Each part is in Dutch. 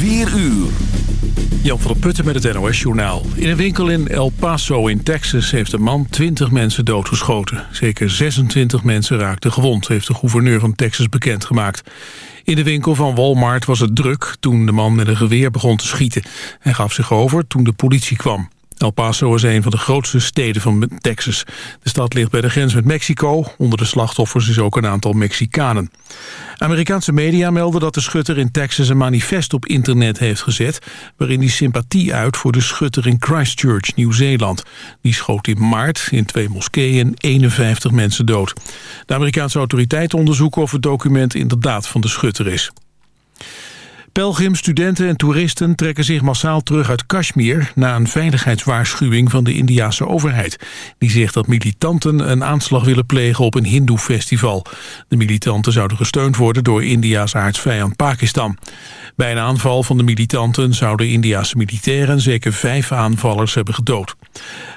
4 uur. Jan van der Putten met het NOS-journaal. In een winkel in El Paso in Texas heeft een man 20 mensen doodgeschoten. Zeker 26 mensen raakten gewond, heeft de gouverneur van Texas bekendgemaakt. In de winkel van Walmart was het druk toen de man met een geweer begon te schieten. Hij gaf zich over toen de politie kwam. El Paso is een van de grootste steden van Texas. De stad ligt bij de grens met Mexico. Onder de slachtoffers is ook een aantal Mexicanen. Amerikaanse media melden dat de schutter in Texas een manifest op internet heeft gezet... waarin hij sympathie uit voor de schutter in Christchurch, Nieuw-Zeeland. Die schoot in maart in twee moskeeën 51 mensen dood. De Amerikaanse autoriteiten onderzoeken of het document inderdaad van de schutter is. Pelgrims, studenten en toeristen trekken zich massaal terug uit Kashmir... na een veiligheidswaarschuwing van de Indiase overheid. Die zegt dat militanten een aanslag willen plegen op een hindoe-festival. De militanten zouden gesteund worden door India's aardsvijand Pakistan. Bij een aanval van de militanten zouden Indiase militairen... zeker vijf aanvallers hebben gedood.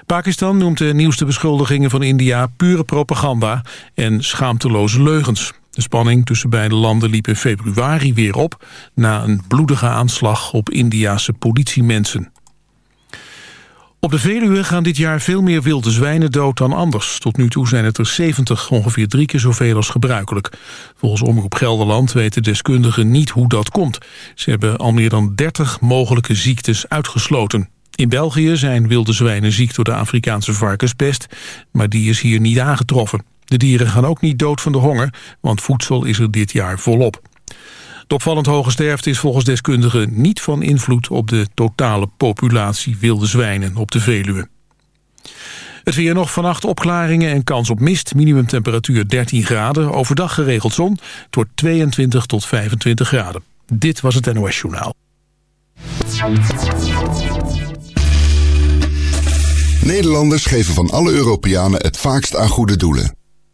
Pakistan noemt de nieuwste beschuldigingen van India pure propaganda... en schaamteloze leugens. De spanning tussen beide landen liep in februari weer op... na een bloedige aanslag op Indiase politiemensen. Op de Veluwe gaan dit jaar veel meer wilde zwijnen dood dan anders. Tot nu toe zijn het er 70, ongeveer drie keer zoveel als gebruikelijk. Volgens Omroep Gelderland weten deskundigen niet hoe dat komt. Ze hebben al meer dan 30 mogelijke ziektes uitgesloten. In België zijn wilde zwijnen ziek door de Afrikaanse varkenspest... maar die is hier niet aangetroffen. De dieren gaan ook niet dood van de honger, want voedsel is er dit jaar volop. De opvallend hoge sterfte is volgens deskundigen niet van invloed op de totale populatie wilde zwijnen op de Veluwe. Het weer nog vannacht opklaringen en kans op mist. Minimumtemperatuur 13 graden. Overdag geregeld zon. Wordt 22 tot 25 graden. Dit was het NOS Journaal. Nederlanders geven van alle Europeanen het vaakst aan goede doelen.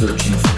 searching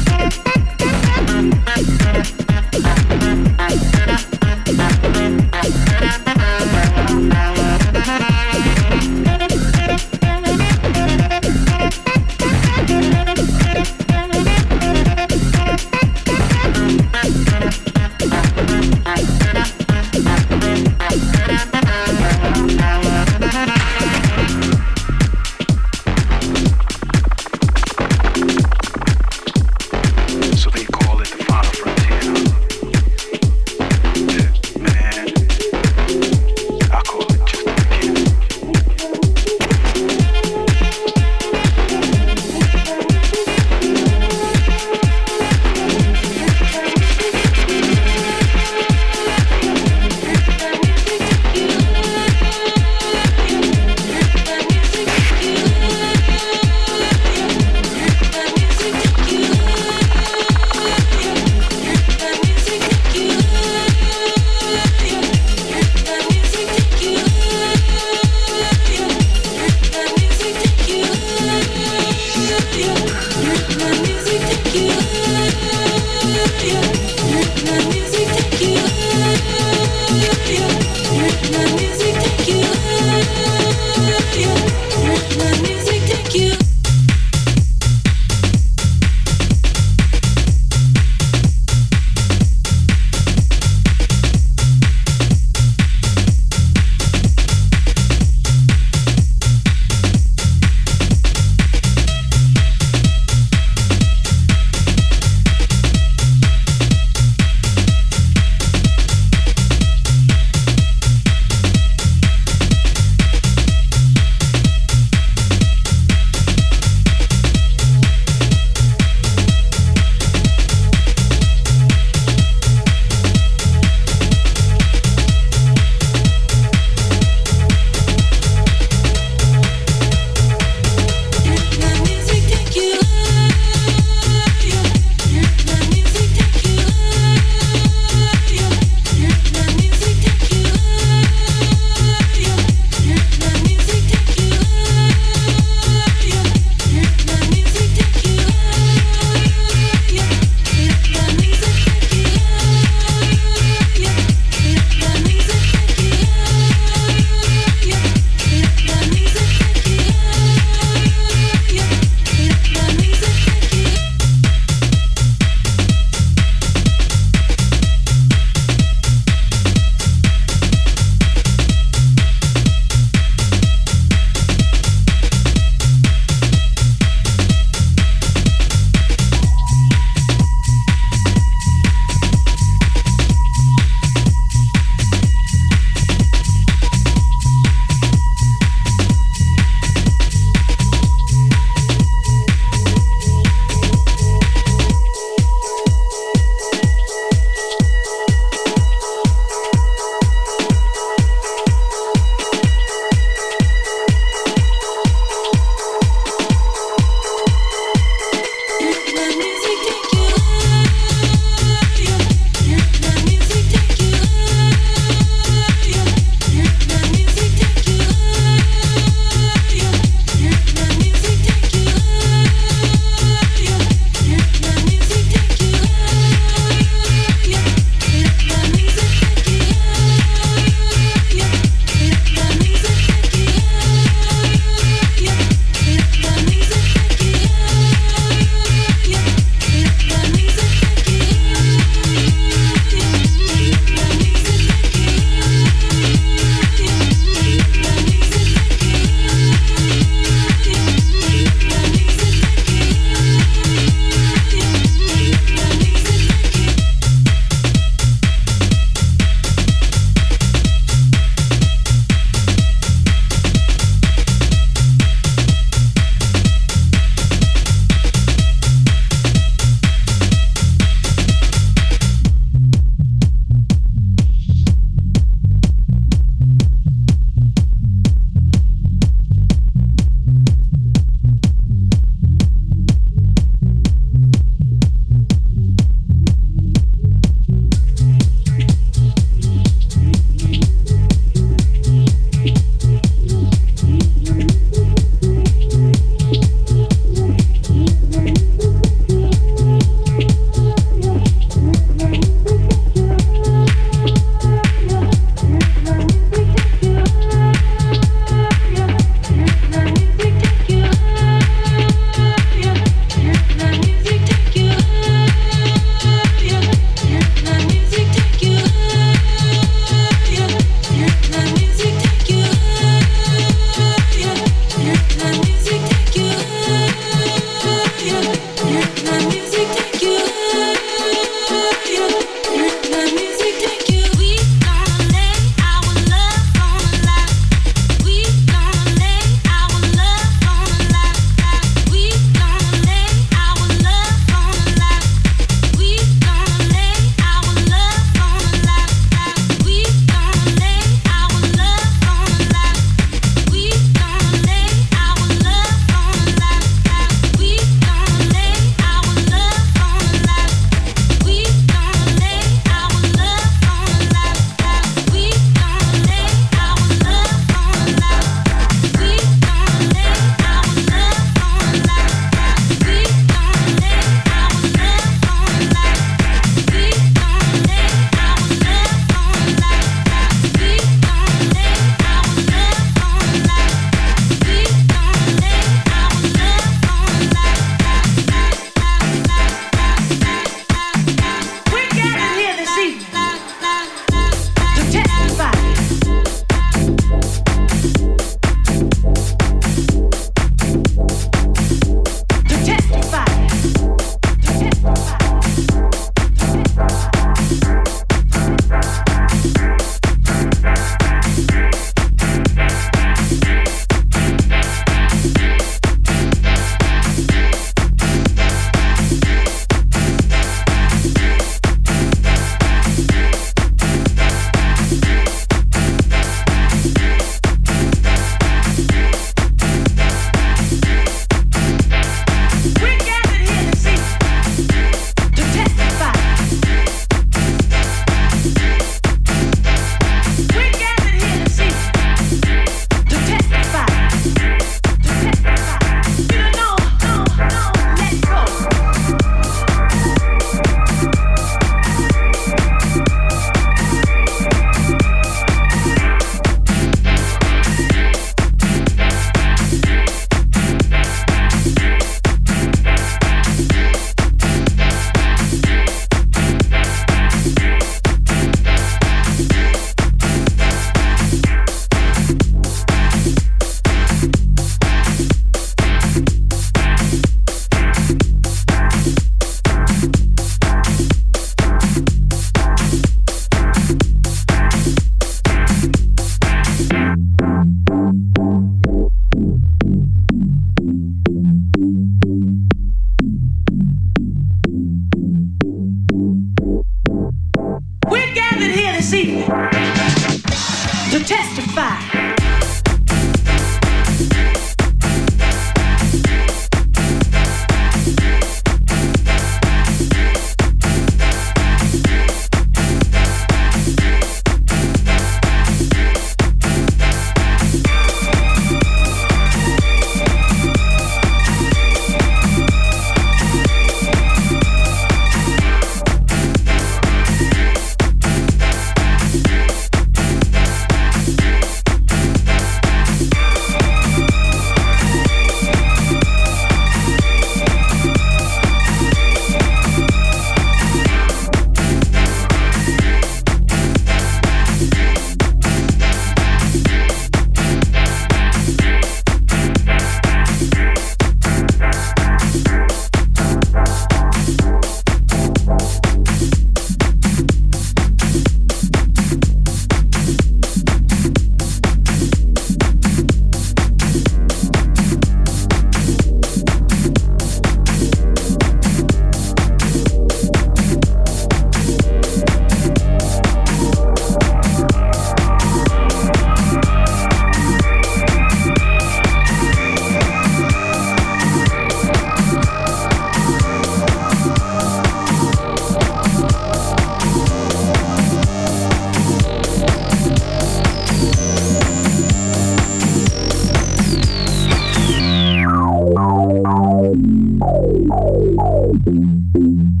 Boom.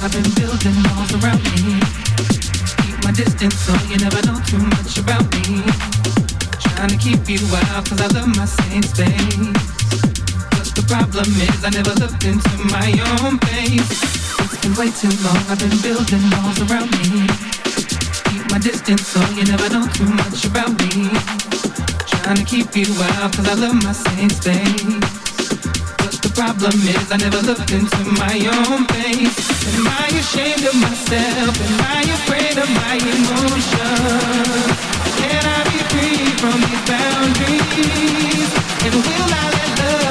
I've been building walls around me. Keep my distance so you never know too much about me. Trying to keep you out cause I love my same space. But the problem is I never looked into my own face. It's been way too long, I've been building walls around me. Keep my distance so you never know too much about me. Trying to keep you out I love my same space. But the problem is I never looked into my own face Am I ashamed of myself? Am I afraid of my emotions? Can I be free from these boundaries? And will I let love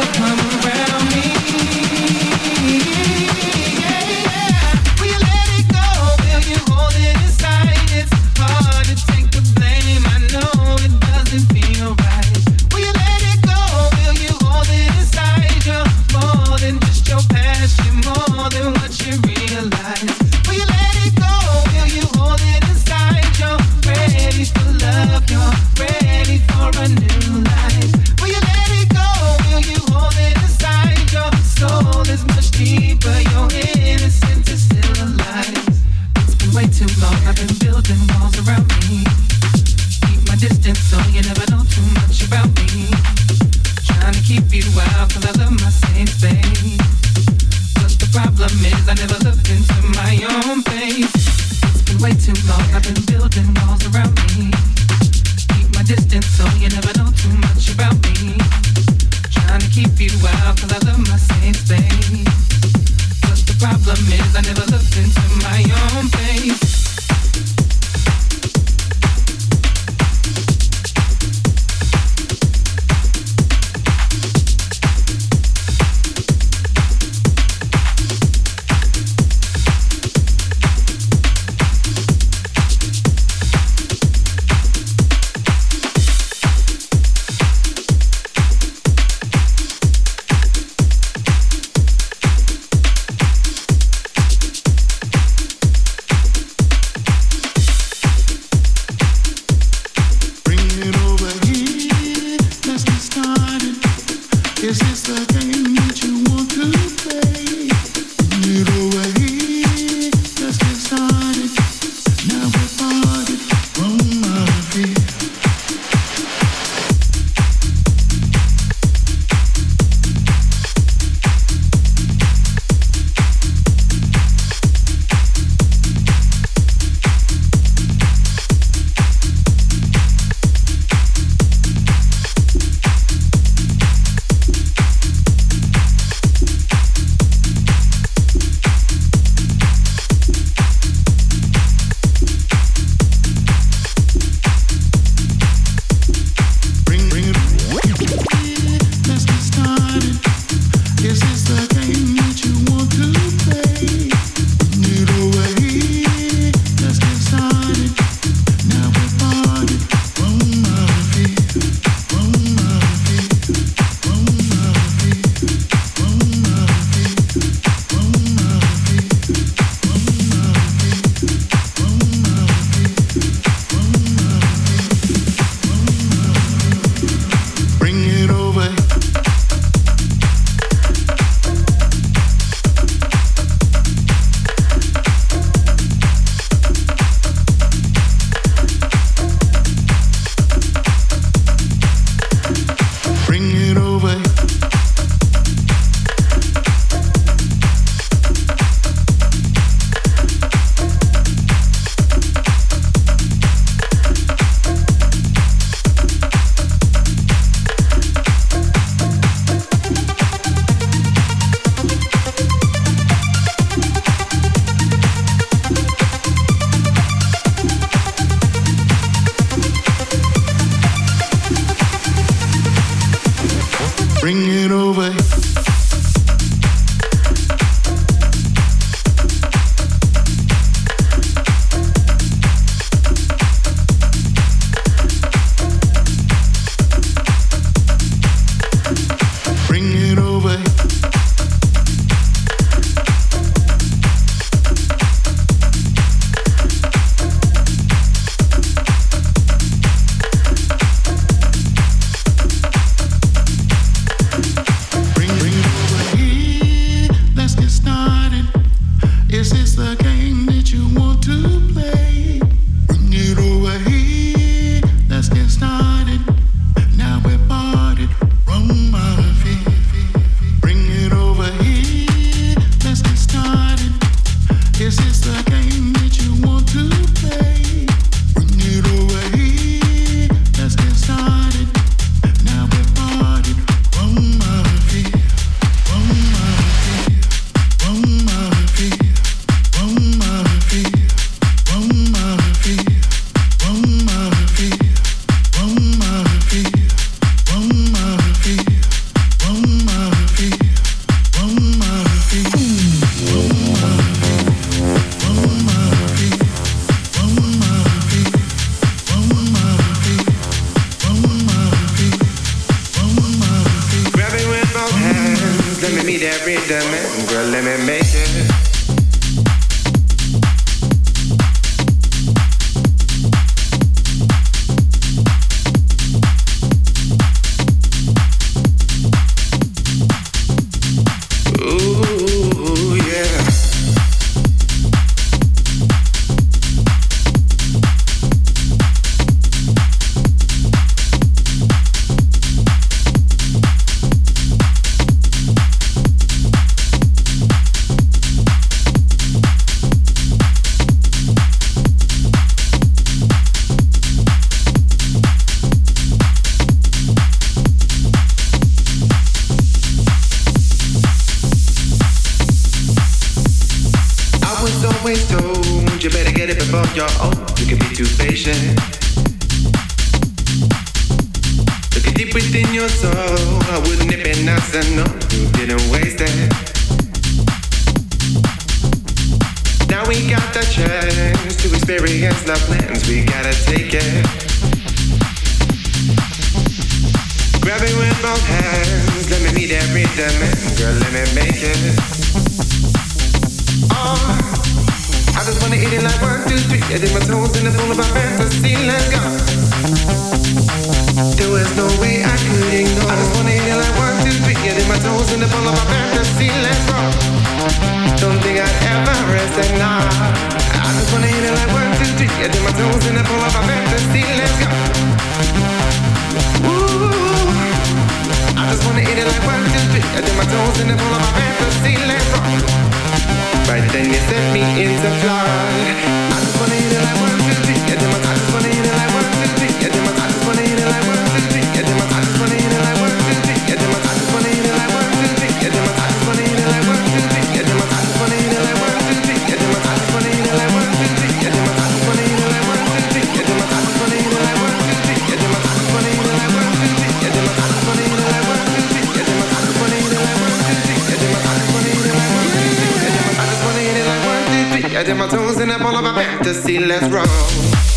Dipping my toes in a ball of a fantasy, let's roll.